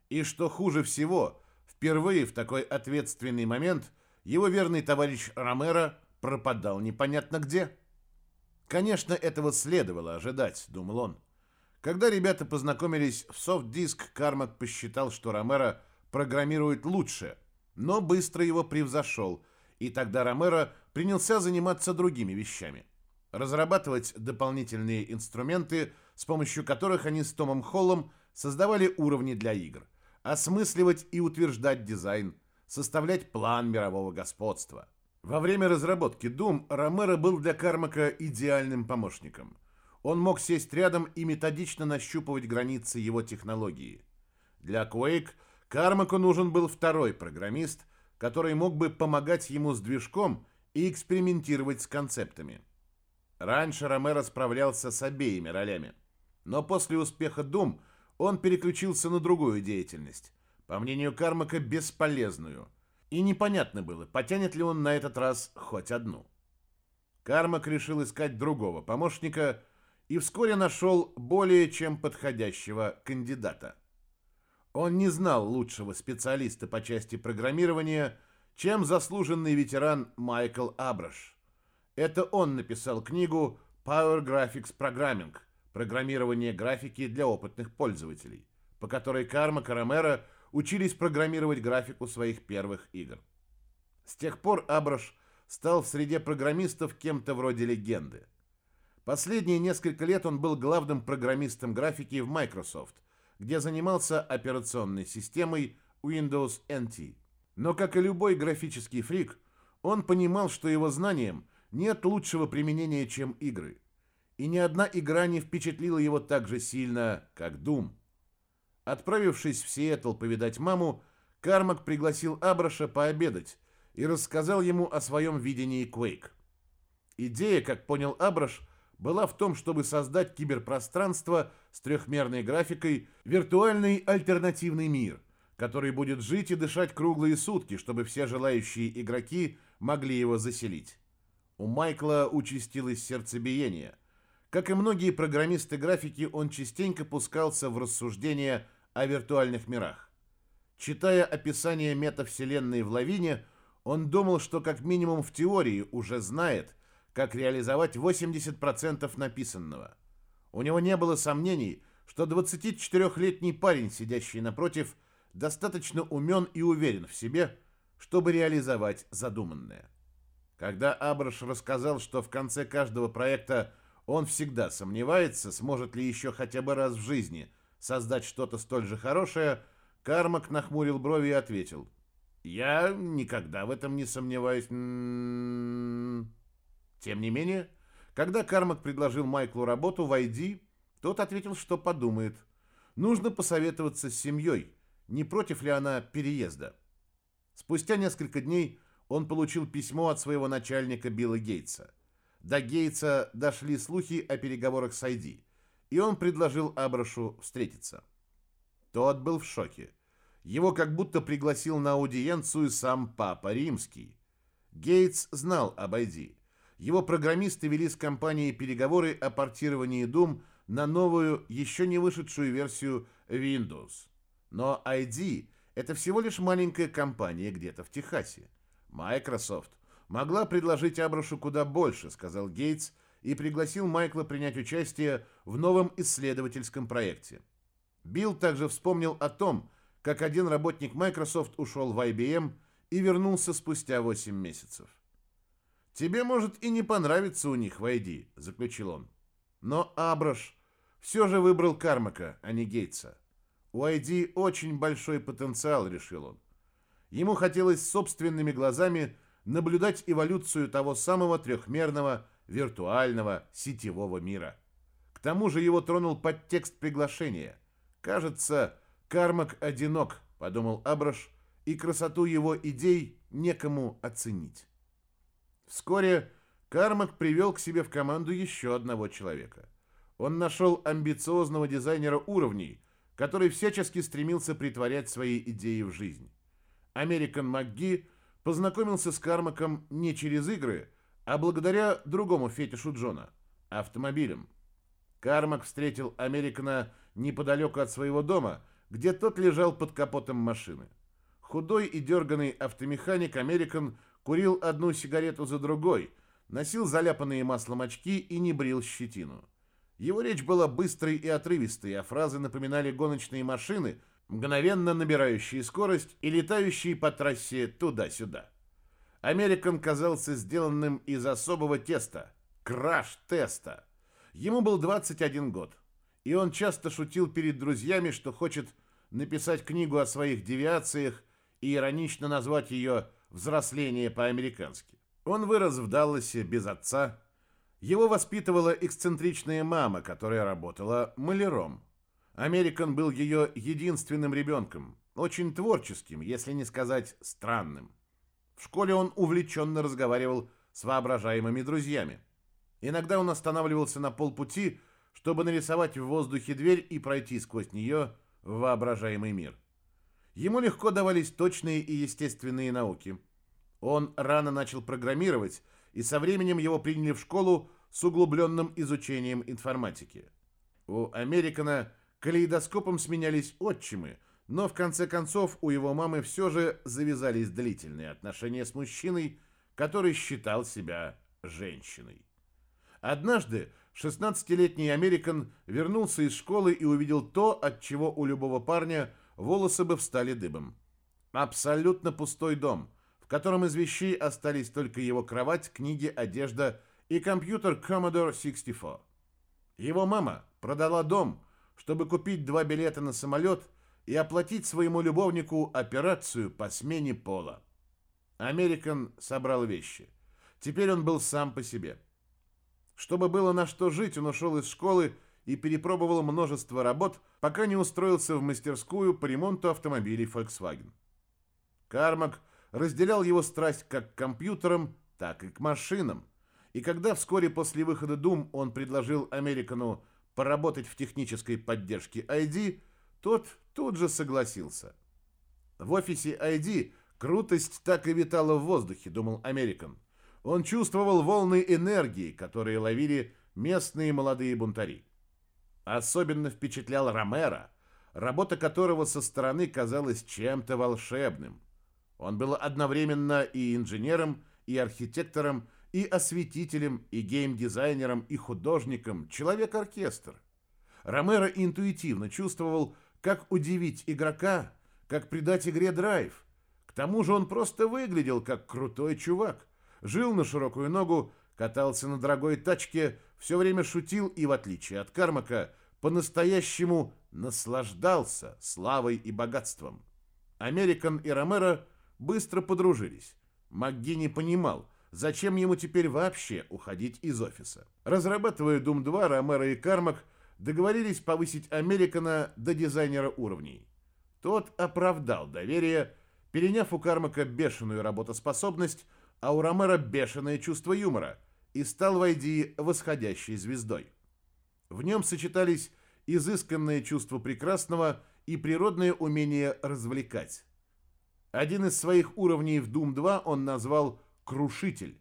Speaker 1: И что хуже всего, впервые в такой ответственный момент его верный товарищ Ромеро пропадал непонятно где. Конечно, этого следовало ожидать, думал он. Когда ребята познакомились в софт-диск, Кармак посчитал, что Ромеро программирует лучше, но быстро его превзошел, и тогда Ромеро принялся заниматься другими вещами. Разрабатывать дополнительные инструменты, с помощью которых они с Томом Холлом создавали уровни для игр, осмысливать и утверждать дизайн, составлять план мирового господства. Во время разработки Doom Ромеро был для Кармака идеальным помощником – он мог сесть рядом и методично нащупывать границы его технологии. Для Quake Кармаку нужен был второй программист, который мог бы помогать ему с движком и экспериментировать с концептами. Раньше Ромеро справлялся с обеими ролями, но после успеха Doom он переключился на другую деятельность, по мнению Кармака бесполезную, и непонятно было, потянет ли он на этот раз хоть одну. Кармак решил искать другого помощника – и вскоре нашел более чем подходящего кандидата. Он не знал лучшего специалиста по части программирования, чем заслуженный ветеран Майкл Абраш. Это он написал книгу Power Graphics Programming «Программирование графики для опытных пользователей», по которой Карма Карамера учились программировать графику своих первых игр. С тех пор Абраш стал в среде программистов кем-то вроде легенды. Последние несколько лет он был главным программистом графики в Microsoft, где занимался операционной системой Windows NT. Но, как и любой графический фрик, он понимал, что его знаниям нет лучшего применения, чем игры. И ни одна игра не впечатлила его так же сильно, как Doom. Отправившись в Сиэтл повидать маму, Кармак пригласил Абраша пообедать и рассказал ему о своем видении Quake. Идея, как понял Абраш, была в том, чтобы создать киберпространство с трехмерной графикой, виртуальный альтернативный мир, который будет жить и дышать круглые сутки, чтобы все желающие игроки могли его заселить. У Майкла участилось сердцебиение. Как и многие программисты графики, он частенько пускался в рассуждения о виртуальных мирах. Читая описание метавселенной в лавине, он думал, что как минимум в теории уже знает – как реализовать 80% написанного. У него не было сомнений, что 24-летний парень, сидящий напротив, достаточно умен и уверен в себе, чтобы реализовать задуманное. Когда Абраш рассказал, что в конце каждого проекта он всегда сомневается, сможет ли еще хотя бы раз в жизни создать что-то столь же хорошее, Кармак нахмурил брови и ответил, «Я никогда в этом не сомневаюсь». М-м-м». Тем не менее, когда Кармак предложил Майклу работу в ID, тот ответил, что подумает. Нужно посоветоваться с семьей, не против ли она переезда. Спустя несколько дней он получил письмо от своего начальника Билла Гейтса. До Гейтса дошли слухи о переговорах с ID, и он предложил Абрашу встретиться. Тот был в шоке. Его как будто пригласил на аудиенцию сам Папа Римский. Гейтс знал об ID. Его программисты вели с компанией переговоры о портировании Doom на новую, еще не вышедшую версию Windows. Но ID – это всего лишь маленькая компания где-то в Техасе. Microsoft могла предложить Абрашу куда больше, сказал Гейтс и пригласил Майкла принять участие в новом исследовательском проекте. Билл также вспомнил о том, как один работник Microsoft ушел в IBM и вернулся спустя 8 месяцев. «Тебе, может, и не понравится у них в ID», — заключил он. Но Абраш все же выбрал Кармака, а не Гейтса. У ID очень большой потенциал, решил он. Ему хотелось собственными глазами наблюдать эволюцию того самого трехмерного, виртуального, сетевого мира. К тому же его тронул подтекст приглашения. Кажется, Кармак одинок, подумал Абраш, и красоту его идей некому оценить. Вскоре Кармак привел к себе в команду еще одного человека. Он нашел амбициозного дизайнера уровней, который всячески стремился притворять свои идеи в жизнь. Американ МакГи познакомился с Кармаком не через игры, а благодаря другому фетишу Джона – автомобилям. Кармак встретил Американа неподалеку от своего дома, где тот лежал под капотом машины. Худой и дерганный автомеханик Американ курил одну сигарету за другой, носил заляпанные маслом очки и не брил щетину. Его речь была быстрой и отрывистой, а фразы напоминали гоночные машины, мгновенно набирающие скорость и летающие по трассе туда-сюда. Американ казался сделанным из особого теста – краш-теста. Ему был 21 год, и он часто шутил перед друзьями, что хочет написать книгу о своих девиациях и иронично назвать ее «Взросление по-американски». Он вырос в Далласе без отца. Его воспитывала эксцентричная мама, которая работала маляром. Американ был ее единственным ребенком, очень творческим, если не сказать странным. В школе он увлеченно разговаривал с воображаемыми друзьями. Иногда он останавливался на полпути, чтобы нарисовать в воздухе дверь и пройти сквозь нее в воображаемый мир. Ему легко давались точные и естественные науки. Он рано начал программировать, и со временем его приняли в школу с углубленным изучением информатики. У Американа калейдоскопом сменялись отчимы, но в конце концов у его мамы все же завязались длительные отношения с мужчиной, который считал себя женщиной. Однажды 16-летний Американ вернулся из школы и увидел то, от чего у любого парня волосы бы встали дыбом. Абсолютно пустой дом, в котором из вещей остались только его кровать, книги, одежда и компьютер Commodore 64. Его мама продала дом, чтобы купить два билета на самолет и оплатить своему любовнику операцию по смене пола. Американ собрал вещи. Теперь он был сам по себе. Чтобы было на что жить, он ушел из школы и перепробовал множество работ, пока не устроился в мастерскую по ремонту автомобилей Volkswagen. Кармак разделял его страсть как к компьютерам, так и к машинам. И когда вскоре после выхода Doom он предложил Американу поработать в технической поддержке ID, тот тут же согласился. В офисе ID крутость так и витала в воздухе, думал Американ. Он чувствовал волны энергии, которые ловили местные молодые бунтари. Особенно впечатлял Ромеро, работа которого со стороны казалась чем-то волшебным. Он был одновременно и инженером, и архитектором, и осветителем, и геймдизайнером, и художником, человек-оркестр. Ромеро интуитивно чувствовал, как удивить игрока, как придать игре драйв. К тому же он просто выглядел как крутой чувак – жил на широкую ногу, катался на дорогой тачке, все время шутил и, в отличие от Кармака, по-настоящему наслаждался славой и богатством. Американ и Ромеро быстро подружились. МакГи не понимал, зачем ему теперь вообще уходить из офиса. Разрабатывая Doom 2, Ромеро и Кармак договорились повысить Американа до дизайнера уровней. Тот оправдал доверие, переняв у Кармака бешеную работоспособность, а у Ромеро бешеное чувство юмора и стал в ID восходящей звездой. В нем сочетались изысканное чувство прекрасного и природное умение развлекать. Один из своих уровней в Doom 2 он назвал «Крушитель».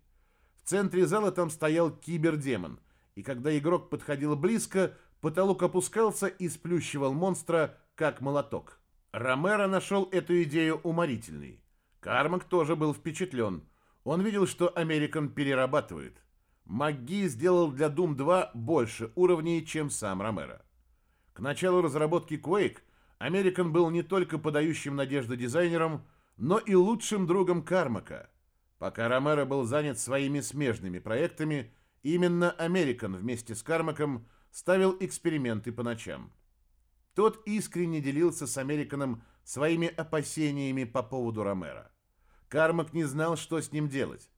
Speaker 1: В центре зала там стоял кибердемон, и когда игрок подходил близко, потолок опускался и сплющивал монстра, как молоток. Ромеро нашел эту идею уморительной. Кармак тоже был впечатлен. Он видел, что Американ перерабатывает. МакГи сделал для Doom 2 больше уровней, чем сам Ромеро. К началу разработки Quake Американ был не только подающим надежды дизайнером, но и лучшим другом Кармака. Пока Ромеро был занят своими смежными проектами, именно Американ вместе с Кармаком ставил эксперименты по ночам. Тот искренне делился с Американом своими опасениями по поводу Ромеро. Кармак не знал, что с ним делать.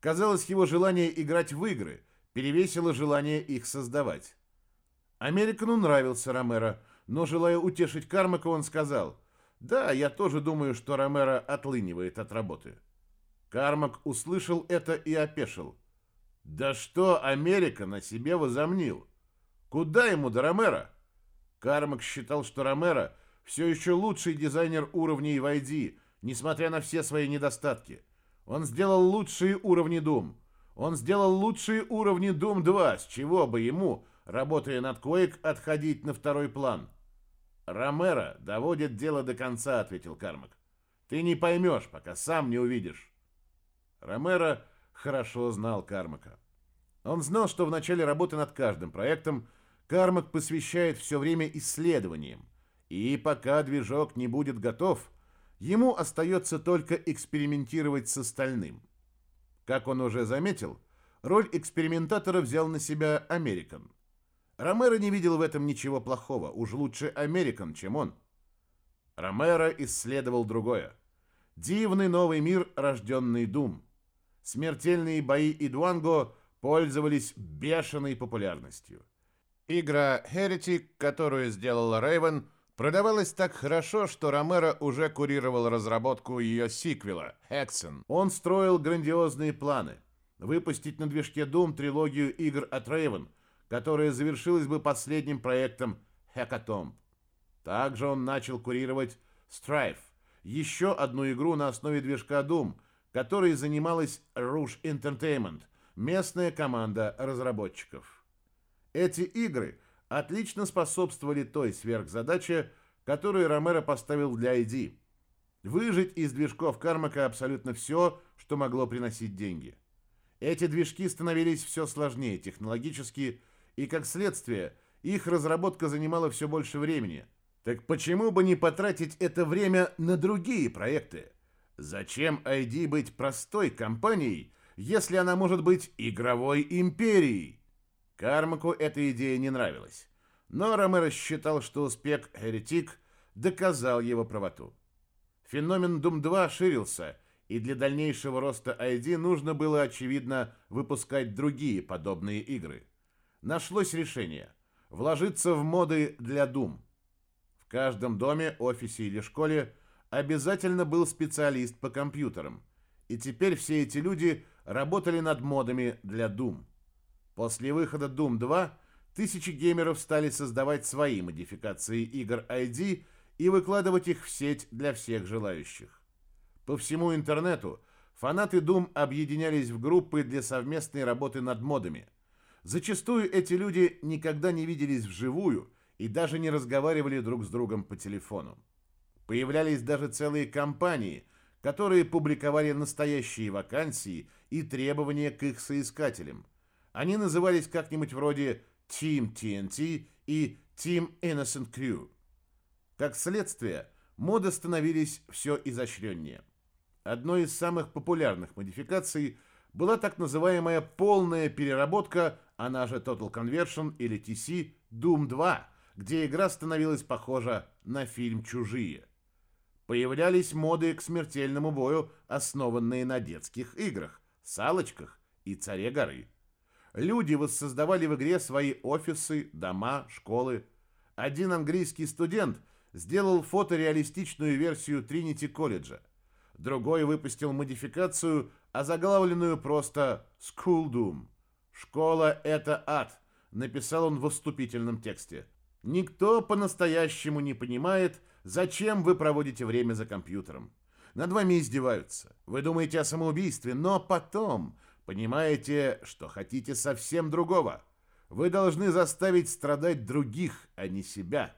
Speaker 1: Казалось, его желание играть в игры перевесило желание их создавать. Американу нравился Ромеро, но, желая утешить Кармака, он сказал, «Да, я тоже думаю, что Ромеро отлынивает от работы». Кармак услышал это и опешил. «Да что Америка на себе возомнил? Куда ему до Ромеро?» Кармак считал, что Ромеро все еще лучший дизайнер уровней в ID, несмотря на все свои недостатки. Он сделал лучшие уровни Doom. Он сделал лучшие уровни Doom 2, с чего бы ему, работая над Quake, отходить на второй план. «Ромеро доводит дело до конца», — ответил Кармак. «Ты не поймешь, пока сам не увидишь». Ромеро хорошо знал Кармака. Он знал, что в начале работы над каждым проектом Кармак посвящает все время исследованиям, и пока движок не будет готов, ему остается только экспериментировать с остальным. Как он уже заметил, роль экспериментатора взял на себя Американ. Ромеро не видел в этом ничего плохого, уж лучше Американ, чем он. Ромеро исследовал другое. Дивный новый мир, рожденный Дум. Смертельные бои и пользовались бешеной популярностью. Игра Heretic, которую сделала Raven, продавалась так хорошо, что Ромеро уже курировал разработку ее сиквела Hexen. Он строил грандиозные планы. Выпустить на движке Doom трилогию игр от Raven – которая завершилась бы последним проектом Hackathon. Также он начал курировать Strife, еще одну игру на основе движка Doom, которой занималась Rouge Entertainment, местная команда разработчиков. Эти игры отлично способствовали той сверхзадаче, которую Ромеро поставил для ID. Выжить из движков Кармака абсолютно все, что могло приносить деньги. Эти движки становились все сложнее технологически и, как следствие, их разработка занимала все больше времени. Так почему бы не потратить это время на другие проекты? Зачем ID быть простой компанией, если она может быть игровой империей? Кармаку эта идея не нравилась. Но Ромеро считал, что успех Heretic доказал его правоту. Феномен Doom 2 ширился, и для дальнейшего роста ID нужно было, очевидно, выпускать другие подобные игры нашлось решение – вложиться в моды для Doom. В каждом доме, офисе или школе обязательно был специалист по компьютерам, и теперь все эти люди работали над модами для Doom. После выхода Doom 2 тысячи геймеров стали создавать свои модификации игр ID и выкладывать их в сеть для всех желающих. По всему интернету фанаты Doom объединялись в группы для совместной работы над модами – Зачастую эти люди никогда не виделись вживую и даже не разговаривали друг с другом по телефону. Появлялись даже целые компании, которые публиковали настоящие вакансии и требования к их соискателям. Они назывались как-нибудь вроде Team TNT и Team Innocent Crew. Как следствие, моды становились все изощреннее. Одной из самых популярных модификаций была так называемая полная переработка она же Total Conversion или TC Doom 2, где игра становилась похожа на фильм «Чужие». Появлялись моды к смертельному бою, основанные на детских играх, салочках и царе горы. Люди воссоздавали в игре свои офисы, дома, школы. Один английский студент сделал фотореалистичную версию Тринити колледжа. Другой выпустил модификацию, озаглавленную просто «School Doom». «Школа — это ад», — написал он в вступительном тексте. Никто по-настоящему не понимает, Зачем вы проводите время за компьютером? Над вами издеваются. Вы думаете о самоубийстве, но потом понимаете, что хотите совсем другого. Вы должны заставить страдать других, а не себя.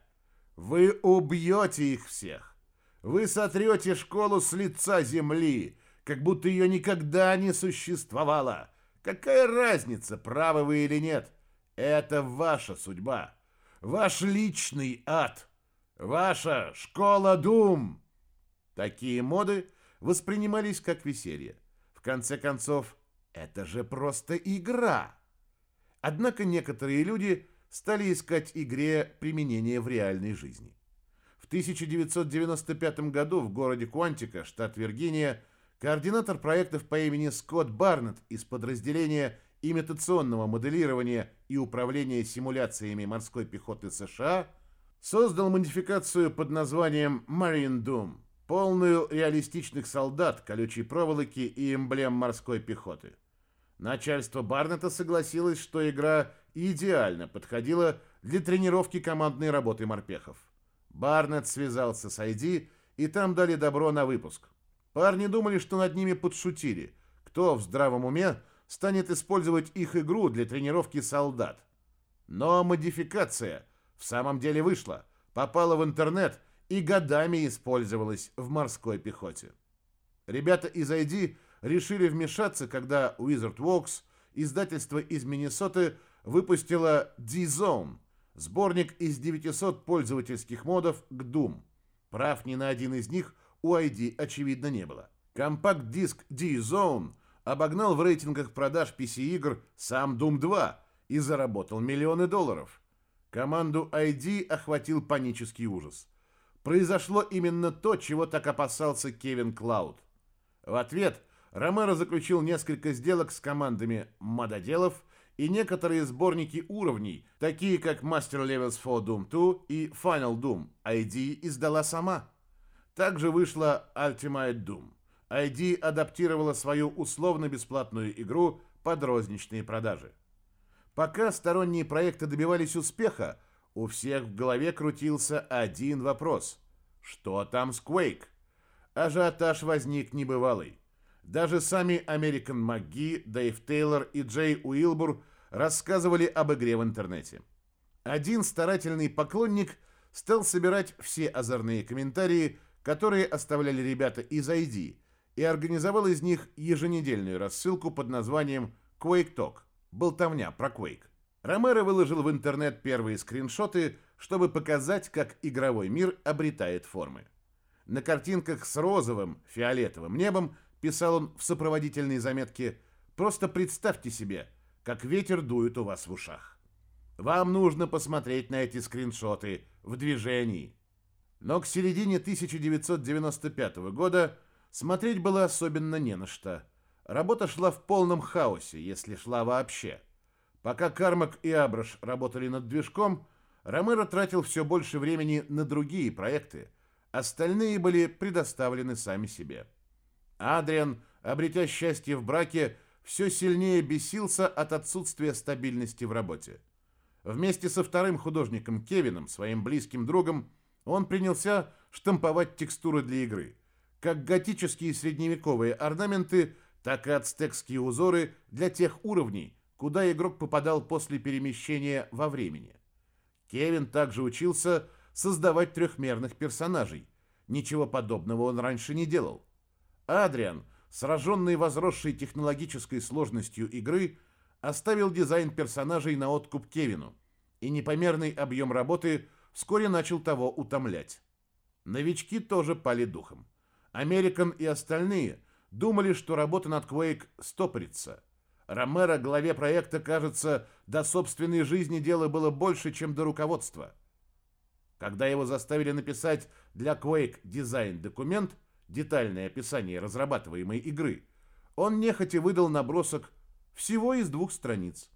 Speaker 1: Вы убьете их всех. Вы сотрете школу с лица земли, как будто ее никогда не существовало. Какая разница, правы вы или нет? Это ваша судьба. Ваш личный ад. Ваша школа Дум. Такие моды воспринимались как веселье. В конце концов, это же просто игра. Однако некоторые люди стали искать игре применение в реальной жизни. В 1995 году в городе Куантика, штат Виргиния, координатор проектов по имени Скотт Барнетт из подразделения имитационного моделирования и управления симуляциями морской пехоты США создал модификацию под названием Marine Doom, полную реалистичных солдат, колючей проволоки и эмблем морской пехоты. Начальство Барнета согласилось, что игра идеально подходила для тренировки командной работы морпехов. Барнет связался с ID, и там дали добро на выпуск. Парни думали, что над ними подшутили. Кто в здравом уме станет использовать их игру для тренировки солдат? Но модификация в самом деле вышла, попала в интернет и годами использовалась в морской пехоте. Ребята из ID решили вмешаться, когда Wizard Walks, издательство из Миннесоты, выпустило D-Zone, сборник из 900 пользовательских модов к Doom. Прав ни на один из них у ID, очевидно, не было. Компакт-диск D-Zone обогнал в рейтингах продаж PC-игр сам Doom 2 и заработал миллионы долларов. Команду ID охватил панический ужас. Произошло именно то, чего так опасался Кевин Клауд. В ответ Ромеро заключил несколько сделок с командами мододелов и некоторые сборники уровней, такие как Master Levels for Doom 2 и Final Doom, ID издала сама. Также вышла Ultimate Doom. ID адаптировала свою условно-бесплатную игру под розничные продажи. Пока сторонние проекты добивались успеха, у всех в голове крутился один вопрос. Что там с Quake? Ажиотаж возник небывалый. Даже сами Американ МакГи, Дэйв Тейлор и Джей Уилбур рассказывали об игре в интернете. Один старательный поклонник стал собирать все озорные комментарии, которые оставляли ребята из ID, и организовал из них еженедельную рассылку под названием Quake Talk, болтовня про Quake. Ромеро выложил в интернет первые скриншоты, чтобы показать, как игровой мир обретает формы. На картинках с розовым, фиолетовым небом писал он в сопроводительной заметке, просто представьте себе, как ветер дует у вас в ушах. Вам нужно посмотреть на эти скриншоты в движении. Но к середине 1995 года смотреть было особенно не на что. Работа шла в полном хаосе, если шла вообще. Пока Кармак и Абраш работали над движком, Ромеро тратил все больше времени на другие проекты, остальные были предоставлены сами себе. Адриан, обретя счастье в браке, все сильнее бесился от отсутствия стабильности в работе. Вместе со вторым художником Кевином, своим близким другом, он принялся штамповать текстуры для игры, как готические средневековые орнаменты, так и ацтекские узоры для тех уровней, куда игрок попадал после перемещения во времени. Кевин также учился создавать трехмерных персонажей. Ничего подобного он раньше не делал. Адриан, сраженный возросшей технологической сложностью игры, оставил дизайн персонажей на откуп Кевину, и непомерный объем работы вскоре начал того утомлять. Новички тоже пали духом. Американ и остальные думали, что работа над Quake стопорится. Ромеро, главе проекта, кажется, до собственной жизни дела было больше, чем до руководства. Когда его заставили написать для Quake дизайн-документ, детальное описание разрабатываемой игры, он нехотя выдал набросок всего из двух страниц.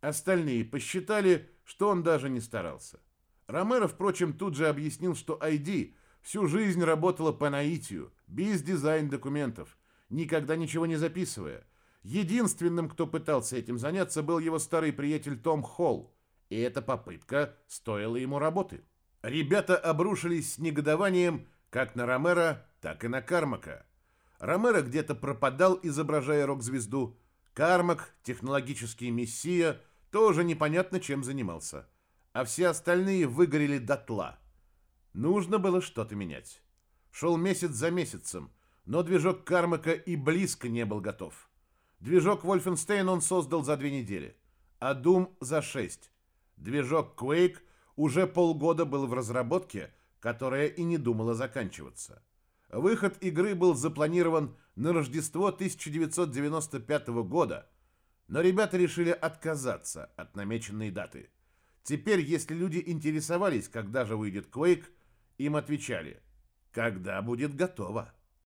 Speaker 1: Остальные посчитали, что он даже не старался. Ромеро, впрочем, тут же объяснил, что ID всю жизнь работала по наитию, без дизайн-документов, никогда ничего не записывая. Единственным, кто пытался этим заняться, был его старый приятель Том Холл, и эта попытка стоила ему работы. Ребята обрушились с негодованием как на Ромера, так и на Кармака. Ромеро где-то пропадал, изображая рок-звезду. Кармак, технологический мессия, тоже непонятно чем занимался. А все остальные выгорели дотла. Нужно было что-то менять. Шел месяц за месяцем, но движок Кармака и близко не был готов. Движок Wolfenstein он создал за две недели, а Doom за шесть. Движок Quake уже полгода был в разработке, которая и не думала заканчиваться. Выход игры был запланирован на Рождество 1995 года, но ребята решили отказаться от намеченной даты. Теперь, если люди интересовались, когда же выйдет Quake, им отвечали, когда будет готово.